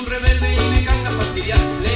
un rebelde y me canta fastidiar.